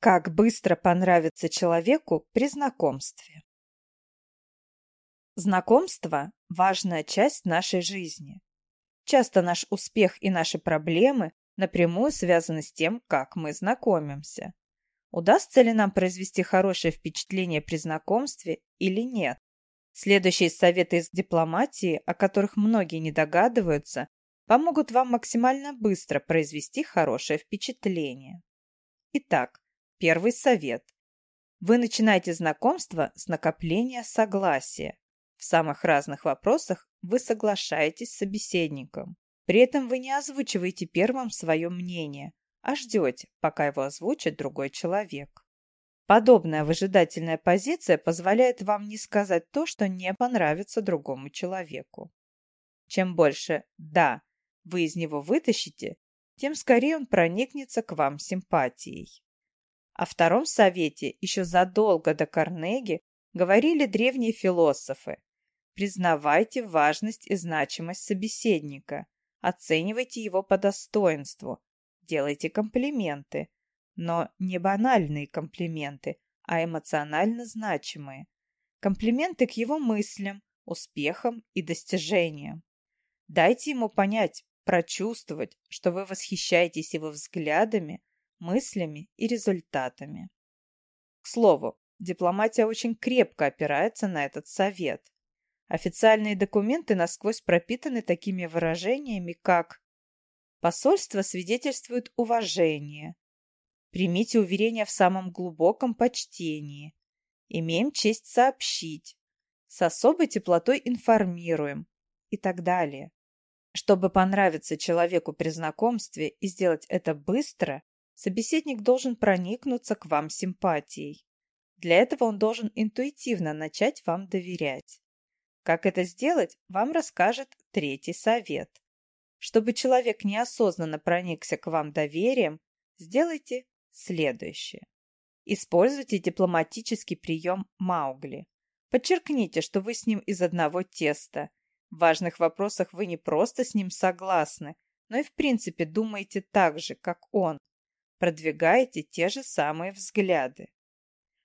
Как быстро понравится человеку при знакомстве? Знакомство – важная часть нашей жизни. Часто наш успех и наши проблемы напрямую связаны с тем, как мы знакомимся. Удастся ли нам произвести хорошее впечатление при знакомстве или нет? Следующие советы из дипломатии, о которых многие не догадываются, помогут вам максимально быстро произвести хорошее впечатление. Итак, Первый совет. Вы начинаете знакомство с накопления согласия. В самых разных вопросах вы соглашаетесь с собеседником. При этом вы не озвучиваете первым свое мнение, а ждете, пока его озвучит другой человек. Подобная выжидательная позиция позволяет вам не сказать то, что не понравится другому человеку. Чем больше «да» вы из него вытащите, тем скорее он проникнется к вам симпатией. О втором совете еще задолго до Карнеги говорили древние философы. Признавайте важность и значимость собеседника, оценивайте его по достоинству, делайте комплименты, но не банальные комплименты, а эмоционально значимые. Комплименты к его мыслям, успехам и достижениям. Дайте ему понять, прочувствовать, что вы восхищаетесь его взглядами, мыслями и результатами. К слову, дипломатия очень крепко опирается на этот совет. Официальные документы насквозь пропитаны такими выражениями, как «посольство свидетельствует уважение», «примите уверение в самом глубоком почтении», «имеем честь сообщить», «с особой теплотой информируем» и так далее. Чтобы понравиться человеку при знакомстве и сделать это быстро, собеседник должен проникнуться к вам симпатией. Для этого он должен интуитивно начать вам доверять. Как это сделать, вам расскажет третий совет. Чтобы человек неосознанно проникся к вам доверием, сделайте следующее. Используйте дипломатический прием Маугли. Подчеркните, что вы с ним из одного теста. В важных вопросах вы не просто с ним согласны, но и в принципе думаете так же, как он, продвигаете те же самые взгляды.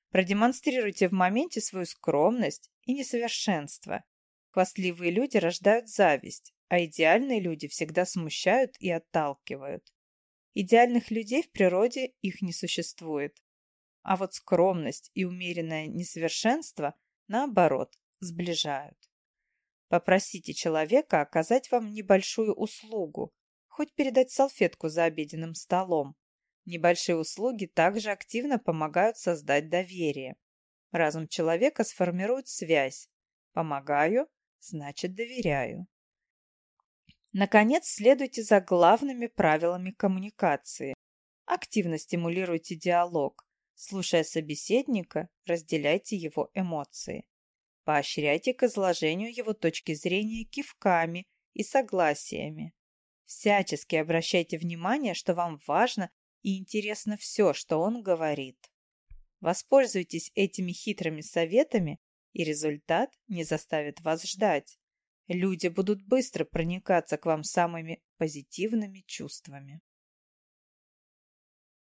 Продемонстрируйте в моменте свою скромность и несовершенство. Хвастливые люди рождают зависть, а идеальные люди всегда смущают и отталкивают. Идеальных людей в природе их не существует. А вот скромность и умеренное несовершенство, наоборот, сближают. Попросите человека оказать вам небольшую услугу, хоть передать салфетку за обеденным столом. Небольшие услуги также активно помогают создать доверие. Разум человека сформирует связь. Помогаю, значит доверяю. Наконец, следуйте за главными правилами коммуникации. Активно стимулируйте диалог. Слушая собеседника, разделяйте его эмоции. Поощряйте к изложению его точки зрения кивками и согласиями. Всячески обращайте внимание, что вам важно и интересно все, что он говорит. Воспользуйтесь этими хитрыми советами, и результат не заставит вас ждать. Люди будут быстро проникаться к вам самыми позитивными чувствами.